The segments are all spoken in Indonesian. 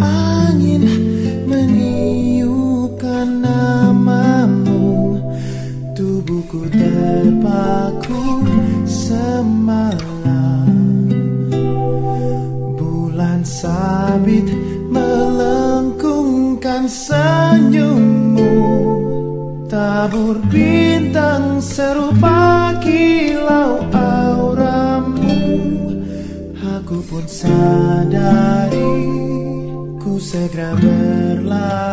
angin meniupkan namamu. Tubuhku terpaku semalam. Bulan sabit melengkungkan senyummu. Tabur bintang serupa kilau auramu. Aku pun sadari puse a grabar la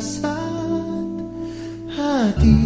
saat hati